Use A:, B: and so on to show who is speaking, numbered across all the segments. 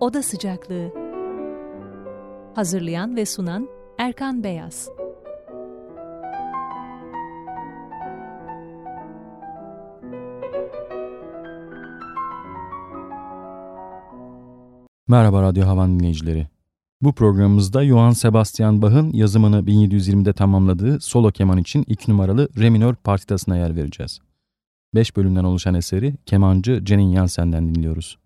A: Oda Sıcaklığı Hazırlayan ve sunan Erkan Beyaz
B: Merhaba Radyo Havan dinleyicileri. Bu programımızda Johann Sebastian Bach'ın yazımını 1720'de tamamladığı solo keman için 2 numaralı re minör partitasına yer vereceğiz. 5 bölümden oluşan eseri kemancı Cenin Jansen'den dinliyoruz.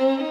B: Mm-hmm.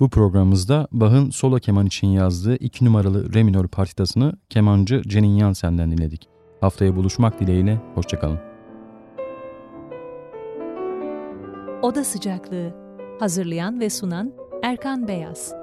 B: Bu programımızda Bach'ın solo keman için yazdığı 2 numaralı re minör partitasını kemancı Cenin Yansen'den dinledik. Haftaya buluşmak dileğiyle, hoşçakalın.
A: Oda Sıcaklığı Hazırlayan ve sunan Erkan Beyaz